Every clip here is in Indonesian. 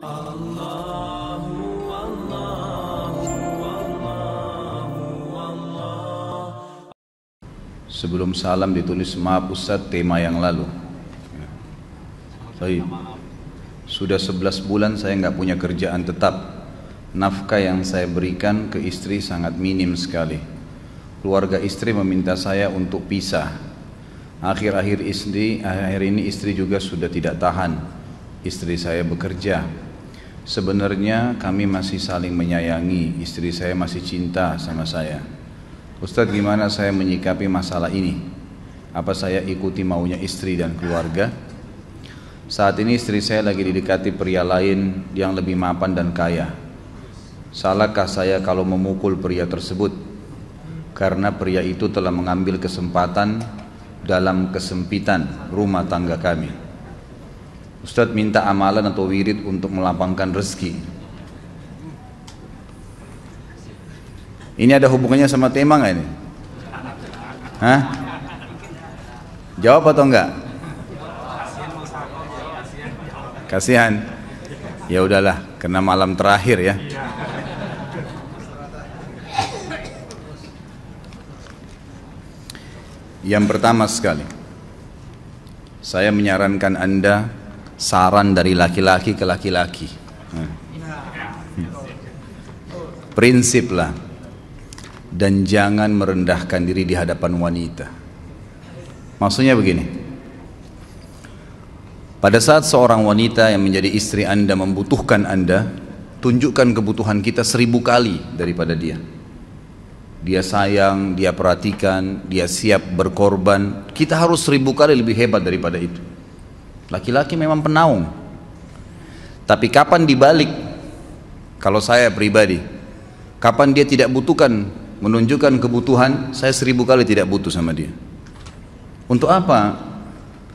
Sebelum salam ditulis maaf Ustaz tema yang lalu. Baik. Sudah 11 bulan saya nggak punya kerjaan tetap. Nafkah yang saya berikan ke istri sangat minim sekali. Keluarga istri meminta saya untuk pisah. Akhir-akhir istri, akhir ini istri juga sudah tidak tahan. Istri saya bekerja. Sebenarnya kami masih saling menyayangi. Istri saya masih cinta sama saya. Ustadz gimana saya menyikapi masalah ini? Apa saya ikuti maunya istri dan keluarga? Saat ini istri saya lagi didekati pria lain yang lebih mapan dan kaya. Salahkah saya kalau memukul pria tersebut? Karena pria itu telah mengambil kesempatan dalam kesempitan rumah tangga kami. Ustadz minta amalan atau wirid untuk melapangkan rezeki. Ini ada hubungannya sama tema nggak ini? Hah? Jawab atau enggak? Kasihan. Ya udahlah, karena malam terakhir ya. Yang pertama sekali, saya menyarankan Anda saran dari laki-laki ke laki-laki. Prinsip lah dan jangan merendahkan diri di hadapan wanita. Maksudnya begini. Pada saat seorang wanita yang menjadi istri Anda membutuhkan Anda, tunjukkan kebutuhan kita seribu kali daripada dia. Dia sayang, dia perhatikan, dia siap berkorban. Kita harus seribu kali lebih hebat daripada itu. Laki-laki memang penaung. Tapi kapan dibalik? Kalau saya pribadi, kapan dia tidak butuhkan menunjukkan kebutuhan, saya seribu kali tidak butuh sama dia. Untuk apa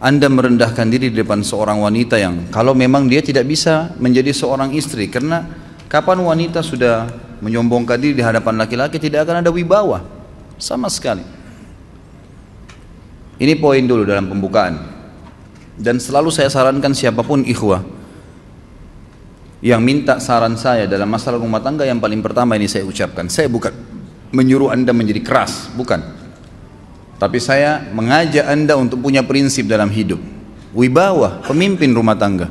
Anda merendahkan diri di depan seorang wanita yang kalau memang dia tidak bisa menjadi seorang istri karena kapan wanita sudah menyombongkan diri di hadapan laki-laki tidak akan ada wibawa sama sekali. Ini poin dulu dalam pembukaan. Dan selalu saya sarankan siapa pun ikhwah yang minta saran saya dalam masalah rumah tangga yang paling pertama ini saya ucapkan. Saya bukan menyuruh Anda menjadi keras, bukan. Tapi saya mengajak Anda untuk punya prinsip dalam hidup. Wibawa, pemimpin rumah tangga.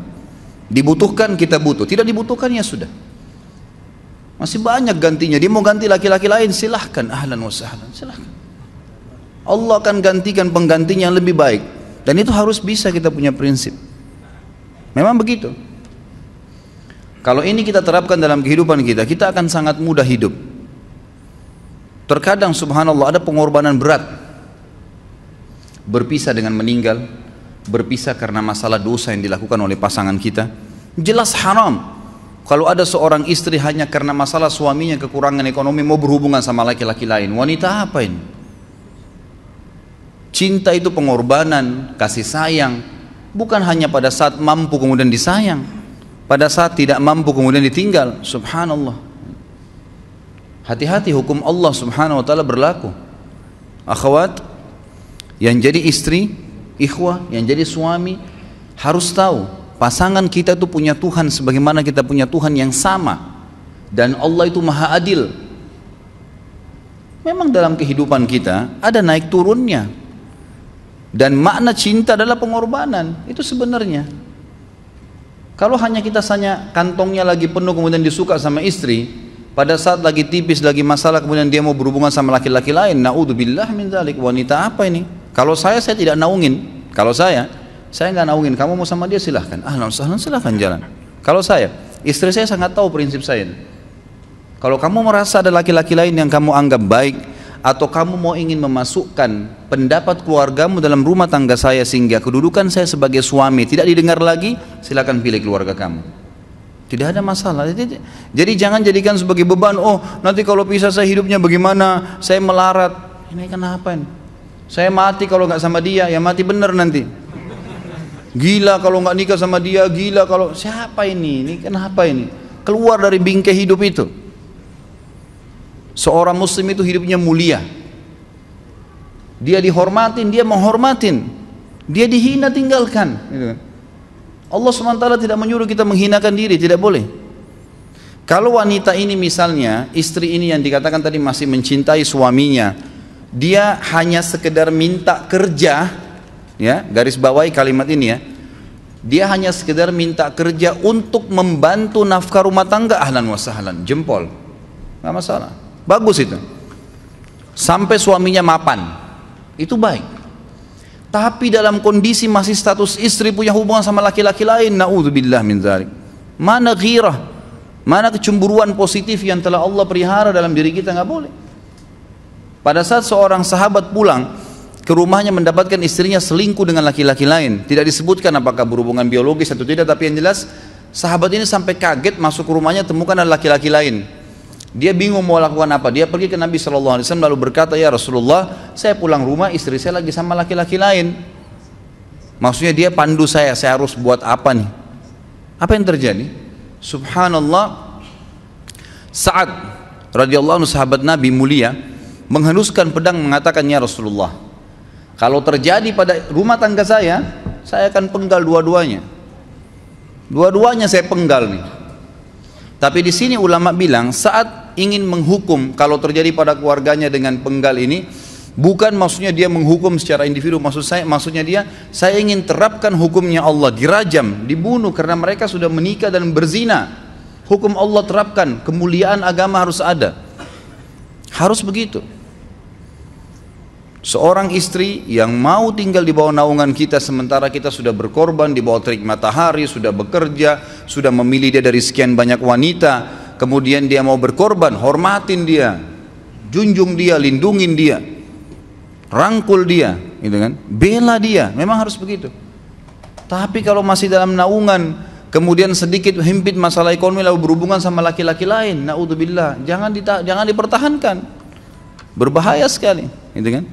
Dibutuhkan kita butuh, tidak dibutuhkan ya sudah. Masih banyak gantinya. Dia mau ganti laki-laki lain, silahkan. Ahlan wa sahlan, silahkan. Allah akan gantikan penggantinya yang lebih baik. Dan itu harus bisa kita punya prinsip. Memang begitu. Kalau ini kita terapkan dalam kehidupan kita, kita akan sangat mudah hidup. Terkadang subhanallah ada pengorbanan berat. Berpisah dengan meninggal, berpisah karena masalah dosa yang dilakukan oleh pasangan kita. Jelas haram. Kalau ada seorang istri hanya karena masalah suaminya kekurangan ekonomi mau berhubungan sama laki-laki lain, wanita apa ini? Cinta itu pengorbanan, kasih sayang, bukan hanya pada saat mampu kemudian disayang, pada saat tidak mampu kemudian ditinggal. Subhanallah. Hati-hati hukum Allah subhanahu wa ta'ala berlaku. Akhwat, yang jadi istri, ikhwah, yang jadi suami, harus tahu pasangan kita itu punya Tuhan sebagaimana kita punya Tuhan yang sama. Dan Allah itu maha adil. Memang dalam kehidupan kita ada naik turunnya. Dan makna cinta adalah pengorbanan. Itu sebenarnya. Kalau hanya kita sanya kantongnya lagi penuh kemudian disuka sama istri, pada saat lagi tipis, lagi masalah, kemudian dia mau berhubungan sama laki-laki lain. Naudzubillah min dzalik. Wanita apa ini? Kalau saya, saya tidak naungin. Kalau saya, saya nggak naungin. Kamu mau sama dia silahkan. Ahlan sahlan silahkan jalan. Kalau saya, istri saya sangat tahu prinsip saya. Kalau kamu merasa ada laki-laki lain yang kamu anggap baik, atau kamu mau ingin memasukkan pendapat keluargamu dalam rumah tangga saya sehingga kedudukan saya sebagai suami tidak didengar lagi, silakan pilih keluarga kamu. Tidak ada masalah. Jadi, jangan jadikan sebagai beban. Oh, nanti kalau pisah saya hidupnya bagaimana? Saya melarat. Ini kenapa ini? Saya mati kalau nggak sama dia, ya mati bener nanti. Gila kalau nggak nikah sama dia, gila kalau siapa ini? Ini kenapa ini? Keluar dari bingkai hidup itu. Seorang muslim itu hidupnya mulia. Dia dihormatin, dia menghormatin. Dia dihina tinggalkan. Gitu kan. Allah SWT tidak menyuruh kita menghinakan diri, tidak boleh. Kalau wanita ini misalnya, istri ini yang dikatakan tadi masih mencintai suaminya, dia hanya sekedar minta kerja, ya garis bawahi kalimat ini ya, dia hanya sekedar minta kerja untuk membantu nafkah rumah tangga, ahlan wa sahlan, jempol, nggak masalah, bagus itu. Sampai suaminya mapan, itu baik. Tapi dalam kondisi masih status istri punya hubungan sama laki-laki lain, naudzubillah min dzalik. Mana ghirah? Mana kecemburuan positif yang telah Allah pelihara dalam diri kita nggak boleh. Pada saat seorang sahabat pulang ke rumahnya mendapatkan istrinya selingkuh dengan laki-laki lain, tidak disebutkan apakah berhubungan biologis atau tidak, tapi yang jelas sahabat ini sampai kaget masuk ke rumahnya temukan ada laki-laki lain. Dia bingung mau lakukan apa. Dia pergi ke Nabi Shallallahu Alaihi Wasallam lalu berkata, ya Rasulullah, saya pulang rumah istri saya lagi sama laki-laki lain. Maksudnya dia pandu saya, saya harus buat apa nih? Apa yang terjadi? Subhanallah, saat radhiyallahu sahabat Nabi mulia menghenuskan pedang mengatakan ya Rasulullah, kalau terjadi pada rumah tangga saya, saya akan penggal dua-duanya. Dua-duanya saya penggal nih. Tapi di sini ulama bilang saat ingin menghukum kalau terjadi pada keluarganya dengan penggal ini bukan maksudnya dia menghukum secara individu. Maksud saya maksudnya dia saya ingin terapkan hukumnya Allah dirajam dibunuh karena mereka sudah menikah dan berzina. Hukum Allah terapkan kemuliaan agama harus ada. Harus begitu. Seorang istri yang mau tinggal di bawah naungan kita sementara kita sudah berkorban di bawah terik matahari, sudah bekerja, sudah memilih dia dari sekian banyak wanita, kemudian dia mau berkorban, hormatin dia, junjung dia, lindungin dia, rangkul dia, gitu kan? Bela dia, memang harus begitu. Tapi kalau masih dalam naungan, kemudian sedikit himpit masalah ekonomi lalu berhubungan sama laki-laki lain, naudzubillah, jangan jangan dipertahankan. Berbahaya sekali, gitu kan?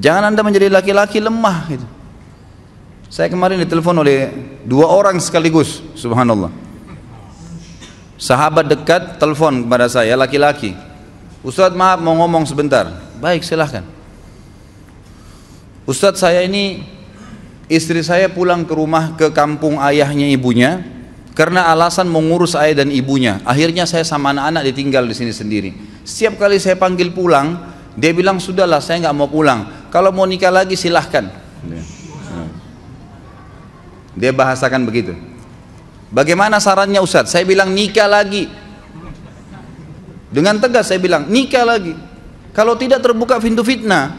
Jangan anda menjadi laki-laki lemah gitu. Saya kemarin ditelepon oleh dua orang sekaligus, subhanallah. Sahabat dekat telepon kepada saya, laki-laki. Ustadz maaf mau ngomong sebentar. Baik silahkan. Ustadz saya ini istri saya pulang ke rumah ke kampung ayahnya ibunya karena alasan mengurus ayah dan ibunya. Akhirnya saya sama anak-anak ditinggal di sini sendiri. Setiap kali saya panggil pulang, dia bilang sudahlah saya nggak mau pulang kalau mau nikah lagi silahkan dia bahasakan begitu bagaimana sarannya Ustaz? Saya bilang nikah lagi. Dengan tegas saya bilang nikah lagi. Kalau tidak terbuka pintu fitnah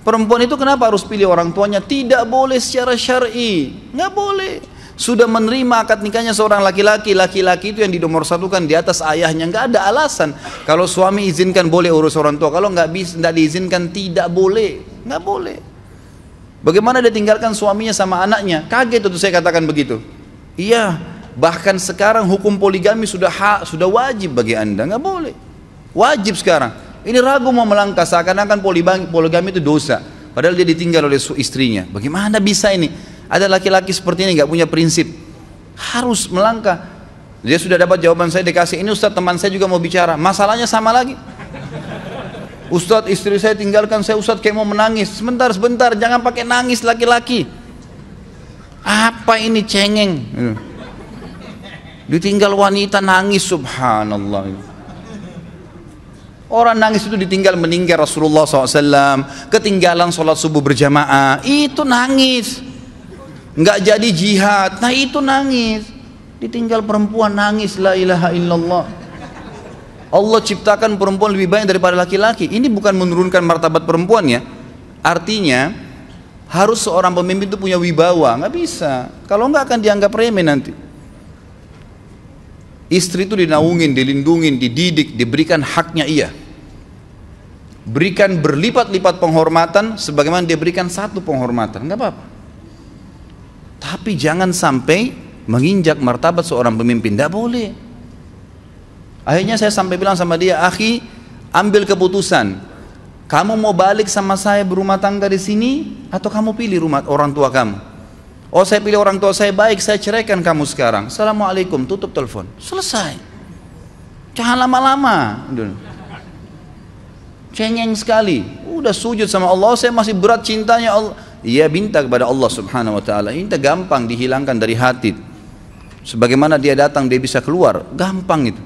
perempuan itu kenapa harus pilih orang tuanya? Tidak boleh secara syar'i. Nggak boleh. Sudah menerima akad nikahnya seorang laki-laki, laki-laki itu yang dinomor satukan di atas ayahnya, nggak ada alasan. Kalau suami izinkan boleh urus orang tua, kalau nggak bisa, nggak diizinkan tidak boleh, nggak boleh. Bagaimana dia tinggalkan suaminya sama anaknya? Kaget itu saya katakan begitu. Iya, bahkan sekarang hukum poligami sudah hak, sudah wajib bagi anda, nggak boleh. Wajib sekarang. Ini ragu mau melangkah seakan-akan poligami itu dosa. Padahal dia ditinggal oleh istrinya. Bagaimana bisa ini? Ada laki-laki seperti ini nggak punya prinsip, harus melangkah. Dia sudah dapat jawaban saya dikasih ini Ustadz teman saya juga mau bicara, masalahnya sama lagi. Ustadz istri saya tinggalkan saya Ustadz kayak mau menangis. Sebentar sebentar jangan pakai nangis laki-laki. Apa ini cengeng? Ditinggal wanita nangis subhanallah. Orang nangis itu ditinggal meninggal Rasulullah SAW Ketinggalan sholat subuh berjamaah Itu nangis. Nggak jadi jihad nah itu nangis. Ditinggal perempuan nangis la ilaha illallah. Allah ciptakan perempuan lebih banyak daripada laki-laki. Ini bukan menurunkan martabat perempuan ya. Artinya harus seorang pemimpin itu punya wibawa nggak bisa. Kalau nggak akan dianggap remeh nanti istri itu dinaungin dilindungin dididik diberikan haknya ia berikan berlipat-lipat penghormatan sebagaimana dia berikan satu penghormatan nggak apa-apa tapi jangan sampai menginjak martabat seorang pemimpin. Tidak boleh. Akhirnya saya sampai bilang sama dia, akhi, ambil keputusan. Kamu mau balik sama saya berumah tangga di sini atau kamu pilih rumah orang tua kamu? Oh saya pilih orang tua saya baik, saya ceraikan kamu sekarang. Assalamualaikum, tutup telepon. Selesai. Jangan lama-lama. Cengeng sekali. Udah sujud sama Allah, saya masih berat cintanya Allah ia minta kepada Allah Subhanahu wa taala. Minta gampang dihilangkan dari hati. Sebagaimana dia datang dia bisa keluar, gampang itu.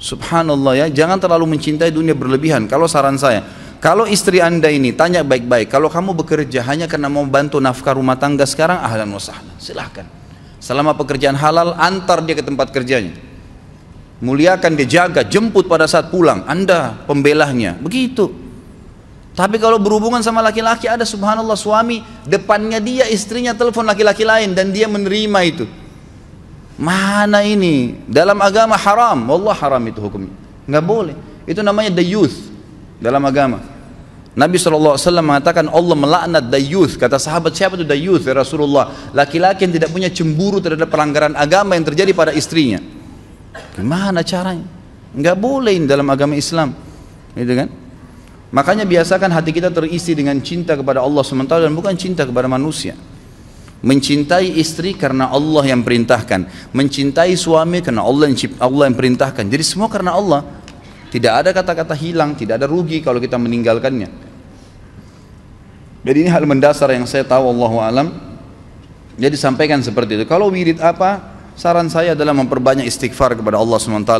Subhanallah ya, jangan terlalu mencintai dunia berlebihan. Kalau saran saya, kalau istri anda ini tanya baik-baik, kalau kamu bekerja hanya karena mau bantu nafkah rumah tangga sekarang, ahlan wa sahlan, silahkan. Selama pekerjaan halal, antar dia ke tempat kerjanya. Muliakan dia jaga, jemput pada saat pulang. Anda pembelahnya, begitu. Tapi kalau berhubungan sama laki-laki ada subhanallah suami depannya dia istrinya telepon laki-laki lain dan dia menerima itu. Mana ini? Dalam agama haram. Wallah haram itu hukumnya. Enggak boleh. Itu namanya dayuth dalam agama. Nabi SAW mengatakan Allah melaknat dayuth. Kata sahabat siapa itu dayuth ya Rasulullah? Laki-laki yang tidak punya cemburu terhadap pelanggaran agama yang terjadi pada istrinya. Gimana caranya? Enggak boleh dalam agama Islam. Gitu kan? Makanya biasakan hati kita terisi dengan cinta kepada Allah SWT dan bukan cinta kepada manusia. Mencintai istri karena Allah yang perintahkan. Mencintai suami karena Allah yang, Allah yang perintahkan. Jadi semua karena Allah. Tidak ada kata-kata hilang, tidak ada rugi kalau kita meninggalkannya. Jadi ini hal mendasar yang saya tahu Allah alam. Jadi sampaikan seperti itu. Kalau wirid apa? Saran saya adalah memperbanyak istighfar kepada Allah SWT.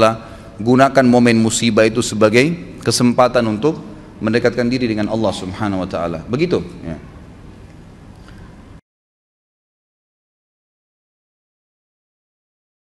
Gunakan momen musibah itu sebagai kesempatan untuk mendekatkan diri dengan Allah Subhanahu wa taala. Begitu ya.